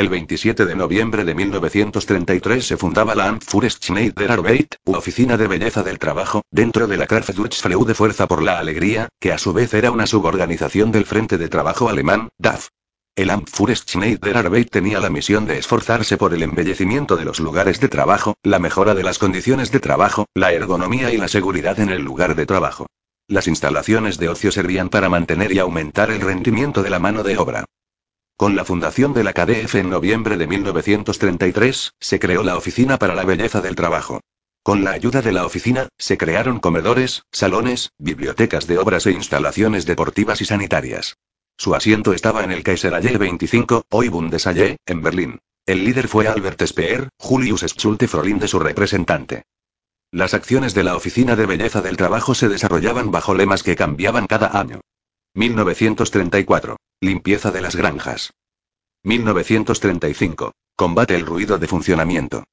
El 27 de noviembre de 1933 se fundaba la Schneiderarbeit, u Oficina de Belleza del Trabajo, dentro de la de Fuerza por la Alegría, que a su vez era una suborganización del Frente de Trabajo Alemán, DAF. El Schneiderarbeit tenía la misión de esforzarse por el embellecimiento de los lugares de trabajo, la mejora de las condiciones de trabajo, la ergonomía y la seguridad en el lugar de trabajo. Las instalaciones de ocio servían para mantener y aumentar el rendimiento de la mano de obra. Con la fundación de la KDF en noviembre de 1933, se creó la Oficina para la Belleza del Trabajo. Con la ayuda de la oficina, se crearon comedores, salones, bibliotecas de obras e instalaciones deportivas y sanitarias. Su asiento estaba en el Kaiserallee 25, hoy Bundesallee, en Berlín. El líder fue Albert Speer, Julius Schulte Frolin de su representante. Las acciones de la Oficina de Belleza del Trabajo se desarrollaban bajo lemas que cambiaban cada año. 1934. Limpieza de las granjas. 1935. Combate el ruido de funcionamiento.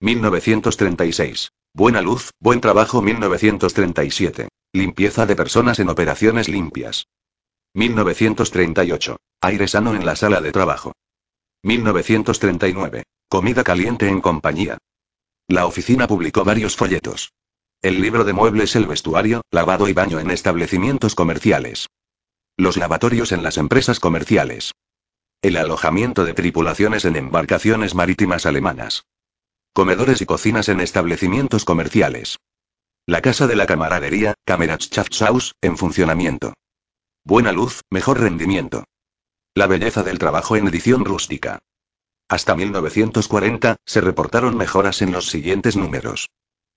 1936. Buena luz, buen trabajo 1937. Limpieza de personas en operaciones limpias. 1938. Aire sano en la sala de trabajo. 1939. Comida caliente en compañía. La oficina publicó varios folletos. El libro de muebles, el vestuario, lavado y baño en establecimientos comerciales. Los lavatorios en las empresas comerciales. El alojamiento de tripulaciones en embarcaciones marítimas alemanas. Comedores y cocinas en establecimientos comerciales. La casa de la camaradería, Kameradschafthaus, en funcionamiento. Buena luz, mejor rendimiento. La belleza del trabajo en edición rústica. Hasta 1940, se reportaron mejoras en los siguientes números.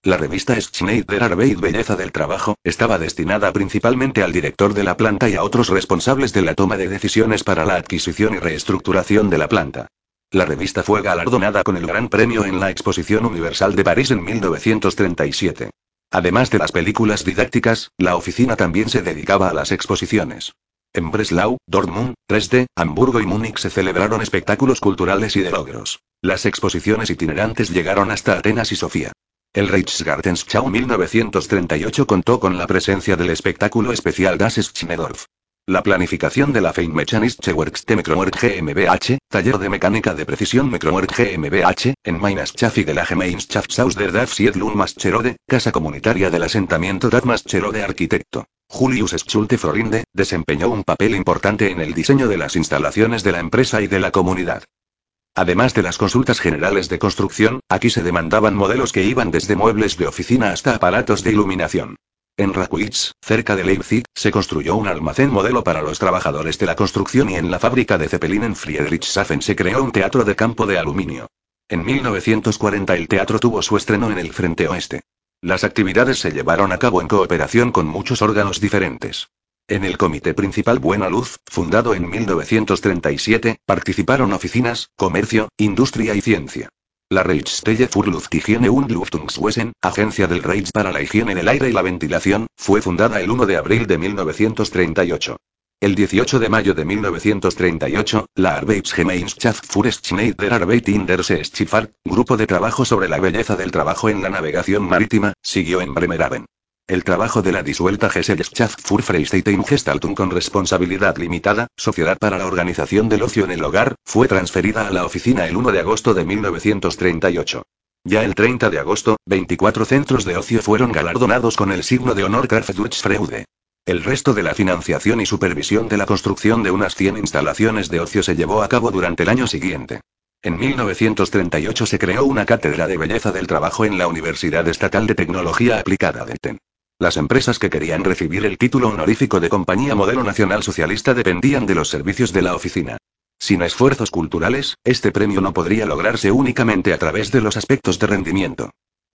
La revista Schneiderarbeit Belleza del Trabajo, estaba destinada principalmente al director de la planta y a otros responsables de la toma de decisiones para la adquisición y reestructuración de la planta. La revista fue galardonada con el Gran Premio en la Exposición Universal de París en 1937. Además de las películas didácticas, la oficina también se dedicaba a las exposiciones. En Breslau, Dortmund, Dresde, Hamburgo y Múnich se celebraron espectáculos culturales y de logros. Las exposiciones itinerantes llegaron hasta Atenas y Sofía. El Reichsgartenschau 1938 contó con la presencia del espectáculo especial Das Schnedorf. La planificación de la Feinmechanische Werkstätte GmbH, taller de mecánica de precisión Mecklenburg GmbH, en Mainaschaft de la Gemeinschaftsaus der Dafsiedlung Mascherode, casa comunitaria del asentamiento Mascherode Arquitecto. Julius Schulte Florinde, desempeñó un papel importante en el diseño de las instalaciones de la empresa y de la comunidad. Además de las consultas generales de construcción, aquí se demandaban modelos que iban desde muebles de oficina hasta aparatos de iluminación. En Rakwitz, cerca de Leipzig, se construyó un almacén modelo para los trabajadores de la construcción y en la fábrica de Zeppelin en Friedrichshafen se creó un teatro de campo de aluminio. En 1940 el teatro tuvo su estreno en el frente oeste. Las actividades se llevaron a cabo en cooperación con muchos órganos diferentes. En el Comité Principal Buena Luz, fundado en 1937, participaron oficinas, comercio, industria y ciencia. La Reichsstelle für Lufthygiene und Luftungswesen, Agencia del Reich para la Higiene del Aire y la Ventilación, fue fundada el 1 de abril de 1938. El 18 de mayo de 1938, la Arbeitsgemeinschaft für Schneiderarbeit in der Seeschifffahrt, grupo de trabajo sobre la belleza del trabajo en la navegación marítima, siguió en Bremerhaven. El trabajo de la disuelta Gesellschaft für Gestaltung con responsabilidad limitada, Sociedad para la Organización del Ocio en el Hogar, fue transferida a la oficina el 1 de agosto de 1938. Ya el 30 de agosto, 24 centros de ocio fueron galardonados con el signo de honor Freude. El resto de la financiación y supervisión de la construcción de unas 100 instalaciones de ocio se llevó a cabo durante el año siguiente. En 1938 se creó una cátedra de belleza del trabajo en la Universidad Estatal de Tecnología Aplicada de TEN. Las empresas que querían recibir el título honorífico de Compañía Modelo Nacional Socialista dependían de los servicios de la oficina. Sin esfuerzos culturales, este premio no podría lograrse únicamente a través de los aspectos de rendimiento.